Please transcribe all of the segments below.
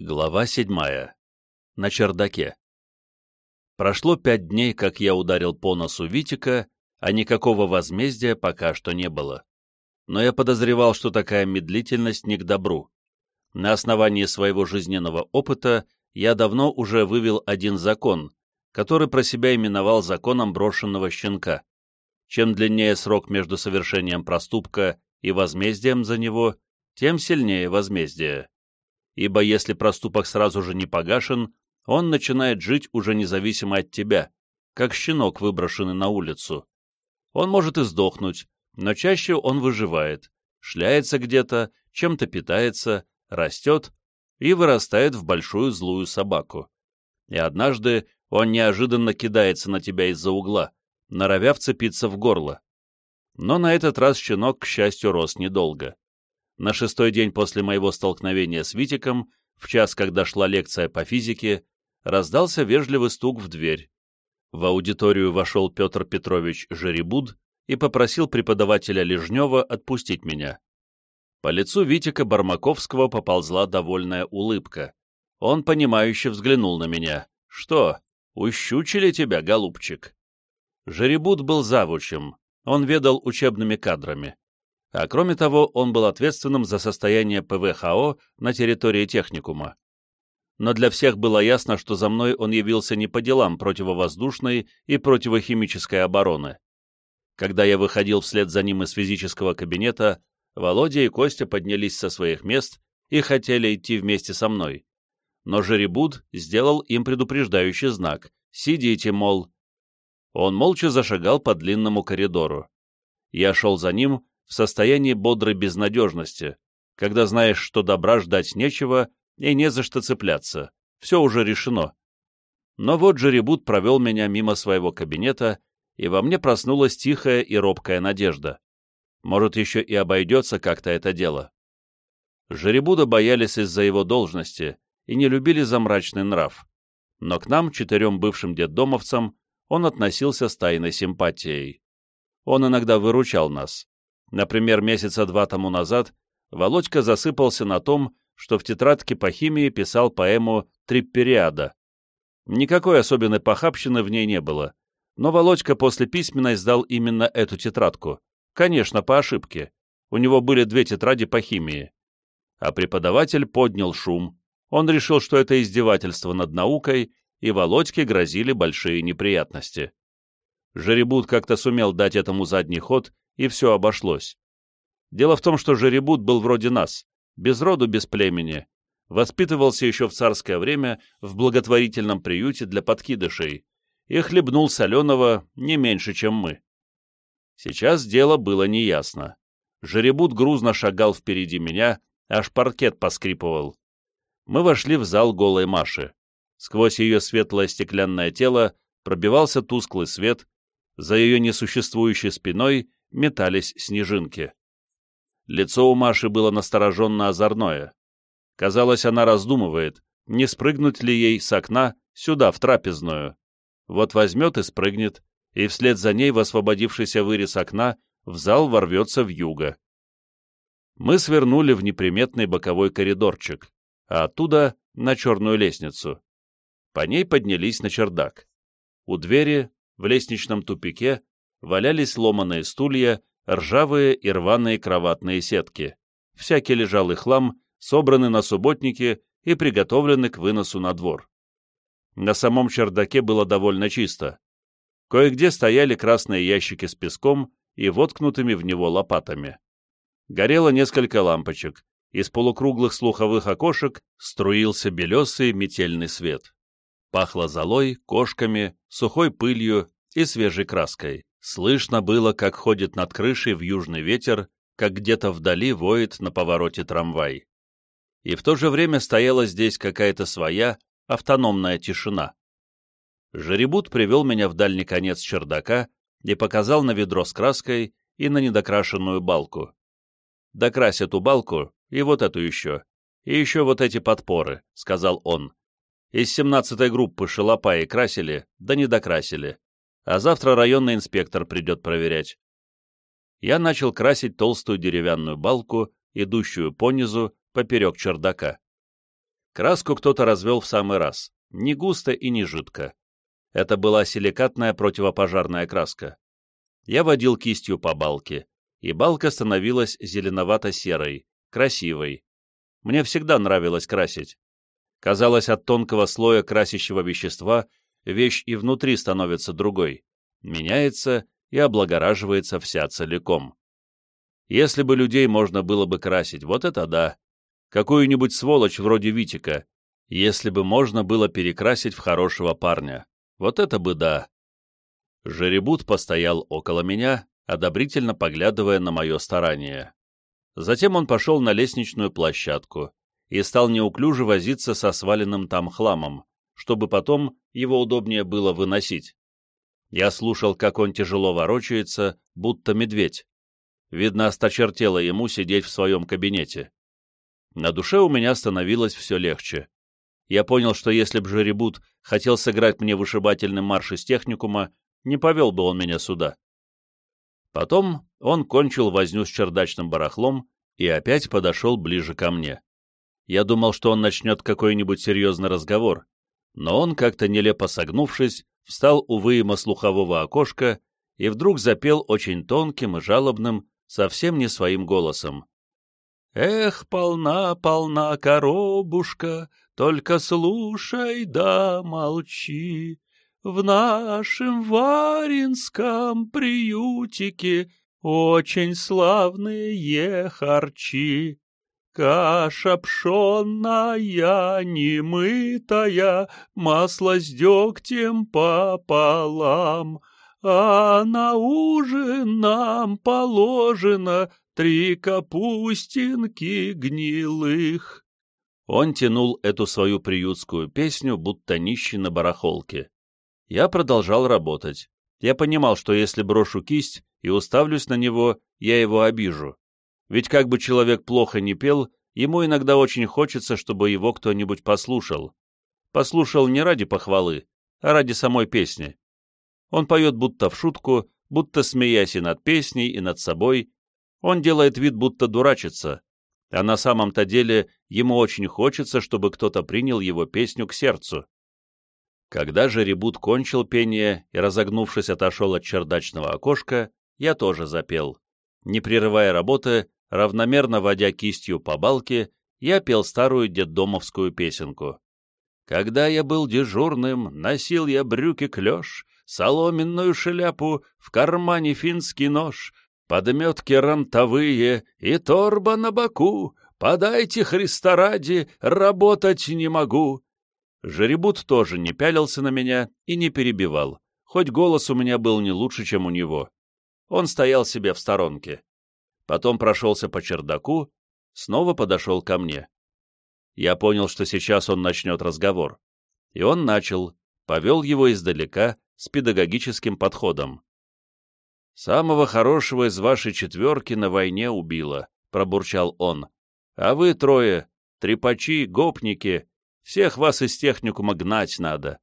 Глава седьмая. На чердаке. Прошло пять дней, как я ударил по носу Витика, а никакого возмездия пока что не было. Но я подозревал, что такая медлительность не к добру. На основании своего жизненного опыта я давно уже вывел один закон, который про себя именовал законом брошенного щенка. Чем длиннее срок между совершением проступка и возмездием за него, тем сильнее возмездие ибо если проступок сразу же не погашен, он начинает жить уже независимо от тебя, как щенок, выброшенный на улицу. Он может и сдохнуть, но чаще он выживает, шляется где-то, чем-то питается, растет и вырастает в большую злую собаку. И однажды он неожиданно кидается на тебя из-за угла, норовя вцепиться в горло. Но на этот раз щенок, к счастью, рос недолго. На шестой день после моего столкновения с Витиком, в час, когда шла лекция по физике, раздался вежливый стук в дверь. В аудиторию вошел Петр Петрович Жеребуд и попросил преподавателя Лежнева отпустить меня. По лицу Витика Бармаковского поползла довольная улыбка. Он, понимающе взглянул на меня. «Что, ущучили тебя, голубчик?» Жеребуд был завучем, он ведал учебными кадрами а кроме того он был ответственным за состояние ПВХО на территории техникума. Но для всех было ясно, что за мной он явился не по делам противовоздушной и противохимической обороны. Когда я выходил вслед за ним из физического кабинета, Володя и Костя поднялись со своих мест и хотели идти вместе со мной. Но Жеребуд сделал им предупреждающий знак «Сидите, мол». Он молча зашагал по длинному коридору. Я шел за ним, в состоянии бодрой безнадежности, когда знаешь, что добра ждать нечего и не за что цепляться, все уже решено. Но вот Жеребут провел меня мимо своего кабинета, и во мне проснулась тихая и робкая надежда. Может, еще и обойдется как-то это дело. Жеребуда боялись из-за его должности и не любили за мрачный нрав. Но к нам, четырем бывшим детдомовцам, он относился с тайной симпатией. Он иногда выручал нас, Например, месяца два тому назад Володька засыпался на том, что в тетрадке по химии писал поэму «Триппериада». Никакой особенной похабщины в ней не было, но Володька после письменной сдал именно эту тетрадку. Конечно, по ошибке. У него были две тетради по химии. А преподаватель поднял шум. Он решил, что это издевательство над наукой, и Володьке грозили большие неприятности. Жеребут как-то сумел дать этому задний ход и все обошлось. Дело в том, что Жеребут был вроде нас, без роду, без племени, воспитывался еще в царское время в благотворительном приюте для подкидышей и хлебнул соленого не меньше, чем мы. Сейчас дело было неясно. Жеребут грузно шагал впереди меня, аж паркет поскрипывал. Мы вошли в зал голой Маши. Сквозь ее светлое стеклянное тело пробивался тусклый свет, за ее несуществующей спиной метались снежинки. Лицо у Маши было настороженно озорное. Казалось, она раздумывает, не спрыгнуть ли ей с окна сюда, в трапезную. Вот возьмет и спрыгнет, и вслед за ней в освободившийся вырез окна в зал ворвется в юго. Мы свернули в неприметный боковой коридорчик, а оттуда на черную лестницу. По ней поднялись на чердак. У двери, в лестничном тупике, валялись ломаные стулья, ржавые и рваные кроватные сетки. Всякий лежал и хлам, собранный на субботнике и приготовленный к выносу на двор. На самом чердаке было довольно чисто. Кое-где стояли красные ящики с песком и воткнутыми в него лопатами. Горело несколько лампочек, из полукруглых слуховых окошек струился белесый метельный свет. Пахло золой, кошками, сухой пылью и свежей краской. Слышно было, как ходит над крышей в южный ветер, как где-то вдали воет на повороте трамвай. И в то же время стояла здесь какая-то своя, автономная тишина. Жеребут привел меня в дальний конец чердака и показал на ведро с краской и на недокрашенную балку. «Докрась эту балку и вот эту еще, и еще вот эти подпоры», — сказал он. «Из семнадцатой группы шалопаи красили, да не докрасили а завтра районный инспектор придет проверять. Я начал красить толстую деревянную балку, идущую понизу, поперек чердака. Краску кто-то развел в самый раз, не густо и не жидко. Это была силикатная противопожарная краска. Я водил кистью по балке, и балка становилась зеленовато-серой, красивой. Мне всегда нравилось красить. Казалось, от тонкого слоя красящего вещества вещь и внутри становится другой, меняется и облагораживается вся целиком. Если бы людей можно было бы красить, вот это да. Какую-нибудь сволочь вроде Витика, если бы можно было перекрасить в хорошего парня. Вот это бы да. Жеребут постоял около меня, одобрительно поглядывая на мое старание. Затем он пошел на лестничную площадку и стал неуклюже возиться со сваленным там хламом, чтобы потом его удобнее было выносить. Я слушал, как он тяжело ворочается, будто медведь. Видно, осточертело ему сидеть в своем кабинете. На душе у меня становилось все легче. Я понял, что если б Жеребут хотел сыграть мне вышибательный марш из техникума, не повел бы он меня сюда. Потом он кончил возню с чердачным барахлом и опять подошел ближе ко мне. Я думал, что он начнет какой-нибудь серьезный разговор, но он, как-то нелепо согнувшись, встал у выема слухового окошка и вдруг запел очень тонким и жалобным, совсем не своим голосом. «Эх, полна-полна коробушка, только слушай да молчи. В нашем Варинском приютике очень славные харчи. Каша пшенная, немытая, масло с дегтем пополам, а на ужин нам положено три капустинки гнилых. Он тянул эту свою приютскую песню, будто нищий на барахолке. Я продолжал работать. Я понимал, что если брошу кисть и уставлюсь на него, я его обижу. Ведь как бы человек плохо не пел, ему иногда очень хочется, чтобы его кто-нибудь послушал. Послушал не ради похвалы, а ради самой песни. Он поет будто в шутку, будто смеясь и над песней, и над собой. Он делает вид, будто дурачится, а на самом-то деле ему очень хочется, чтобы кто-то принял его песню к сердцу. Когда же Ребут кончил пение и, разогнувшись, отошел от чердачного окошка, я тоже запел. Не прерывая работы, равномерно водя кистью по балке, я пел старую детдомовскую песенку. Когда я был дежурным, носил я брюки клеш, соломенную шляпу, в кармане финский нож, подметки рамтовые и торба на боку. Подайте, Христа ради, работать не могу. Жеребут тоже не пялился на меня и не перебивал, хоть голос у меня был не лучше, чем у него. Он стоял себе в сторонке. Потом прошелся по чердаку, снова подошел ко мне. Я понял, что сейчас он начнет разговор. И он начал, повел его издалека, с педагогическим подходом. «Самого хорошего из вашей четверки на войне убило», — пробурчал он. «А вы трое, трепачи, гопники, всех вас из техникума гнать надо.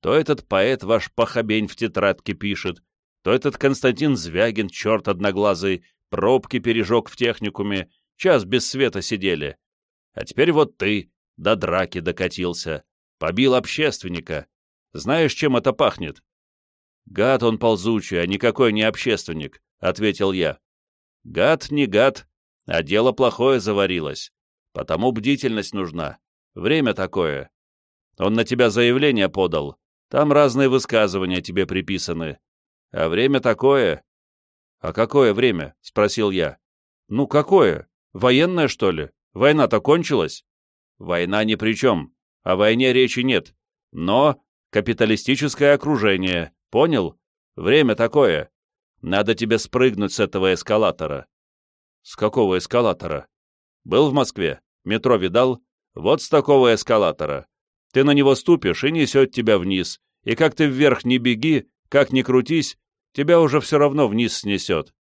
То этот поэт ваш похобень в тетрадке пишет, то этот Константин Звягин, черт одноглазый, пробки пережег в техникуме, час без света сидели. А теперь вот ты до драки докатился, побил общественника. Знаешь, чем это пахнет? «Гад он ползучий, а никакой не общественник», — ответил я. «Гад не гад, а дело плохое заварилось. Потому бдительность нужна. Время такое. Он на тебя заявление подал. Там разные высказывания тебе приписаны. А время такое...» «А какое время?» — спросил я. «Ну, какое? Военное, что ли? Война-то кончилась?» «Война ни при чем. О войне речи нет. Но капиталистическое окружение, Понял? Время такое. Надо тебе спрыгнуть с этого эскалатора. С какого эскалатора? Был в Москве. Метро видал? Вот с такого эскалатора. Ты на него ступишь и несет тебя вниз. И как ты вверх не беги, как ни крутись, тебя уже все равно вниз снесет.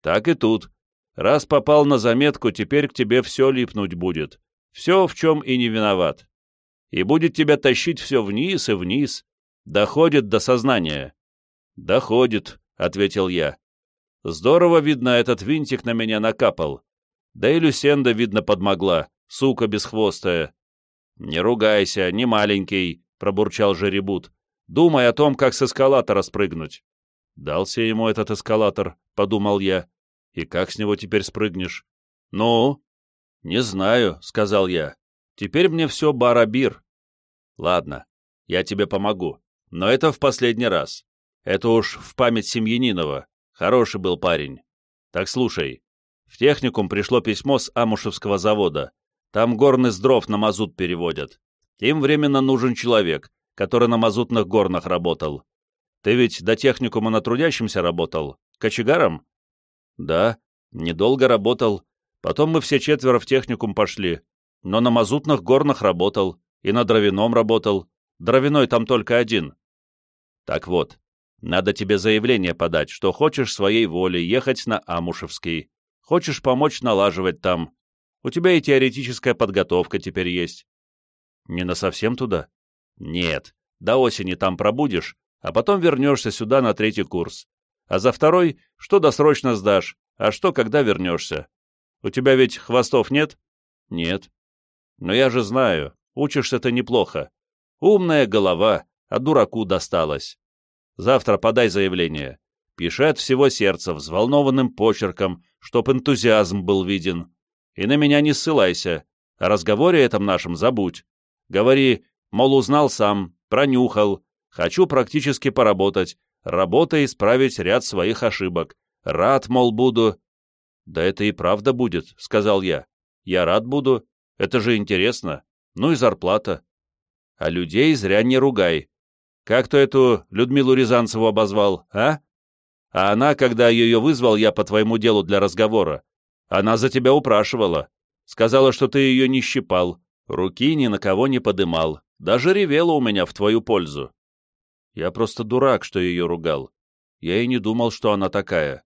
Так и тут. Раз попал на заметку, теперь к тебе все липнуть будет. Все, в чем и не виноват. И будет тебя тащить все вниз и вниз, Доходит до сознания. Доходит, ответил я. Здорово, видно, этот винтик на меня накапал. Да и Люсенда, видно, подмогла, сука бесхвостая. Не ругайся, не маленький, пробурчал жеребут. Думай о том, как с эскалатора спрыгнуть. Дался ему этот эскалатор, подумал я. И как с него теперь спрыгнешь? Ну? Не знаю, сказал я. Теперь мне все барабир. Ладно, я тебе помогу. Но это в последний раз. Это уж в память Семьянинова. Хороший был парень. Так слушай. В техникум пришло письмо с Амушевского завода. Там горны с дров на мазут переводят. Им временно нужен человек, который на мазутных горнах работал. Ты ведь до техникума на трудящемся работал? Кочегаром? Да, недолго работал. Потом мы все четверо в техникум пошли. Но на мазутных горнах работал. И на дровяном работал. Дровяной там только один. Так вот, надо тебе заявление подать, что хочешь своей волей ехать на Амушевский. Хочешь помочь налаживать там. У тебя и теоретическая подготовка теперь есть. Не на совсем туда? Нет. До осени там пробудешь, а потом вернешься сюда на третий курс. А за второй, что досрочно сдашь, а что, когда вернешься. У тебя ведь хвостов нет? Нет. Но я же знаю, учишься ты неплохо. Умная голова, а дураку досталось. Завтра подай заявление. Пиши от всего сердца, взволнованным почерком, чтоб энтузиазм был виден. И на меня не ссылайся. О разговоре этом нашем забудь. Говори, мол, узнал сам, пронюхал, хочу практически поработать, работа исправить ряд своих ошибок. Рад, мол, буду. Да это и правда будет, сказал я. Я рад буду. Это же интересно. Ну и зарплата. А людей зря не ругай. Как то эту Людмилу Рязанцеву обозвал, а? А она, когда ее вызвал я по твоему делу для разговора, она за тебя упрашивала. Сказала, что ты ее не щипал, руки ни на кого не подымал, даже ревела у меня в твою пользу. Я просто дурак, что ее ругал. Я и не думал, что она такая.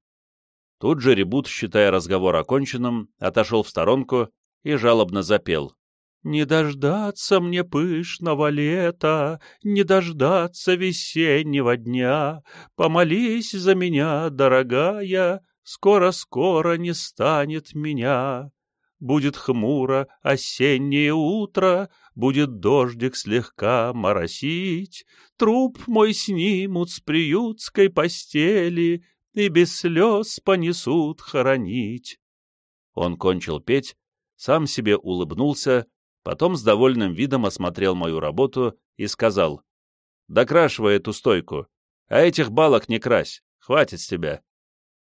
Тут же Ребут, считая разговор оконченным, отошел в сторонку и жалобно запел. Не дождаться мне пышного лета, Не дождаться весеннего дня. Помолись за меня, дорогая, Скоро-скоро не станет меня. Будет хмуро осеннее утро, Будет дождик слегка моросить, Труп мой снимут с приютской постели И без слез понесут хоронить. Он кончил петь, сам себе улыбнулся, Потом с довольным видом осмотрел мою работу и сказал, «Докрашивай эту стойку, а этих балок не крась, хватит с тебя.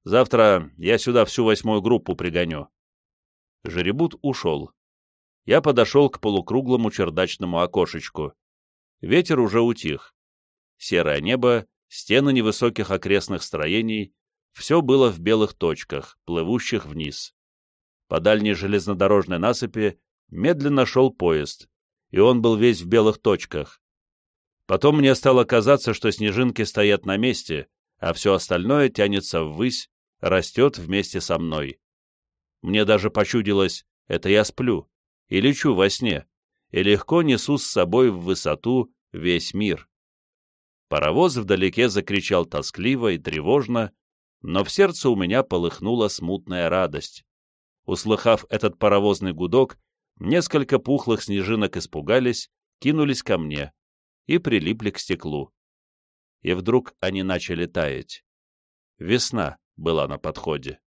Завтра я сюда всю восьмую группу пригоню». Жеребут ушел. Я подошел к полукруглому чердачному окошечку. Ветер уже утих. Серое небо, стены невысоких окрестных строений — все было в белых точках, плывущих вниз. По дальней железнодорожной насыпи медленно шел поезд, и он был весь в белых точках. Потом мне стало казаться, что снежинки стоят на месте, а все остальное тянется ввысь, растет вместе со мной. Мне даже почудилось, это я сплю, и лечу во сне, и легко несу с собой в высоту весь мир. Паровоз вдалеке закричал тоскливо и тревожно, но в сердце у меня полыхнула смутная радость. Услыхав этот паровозный гудок, Несколько пухлых снежинок испугались, кинулись ко мне и прилипли к стеклу. И вдруг они начали таять. Весна была на подходе.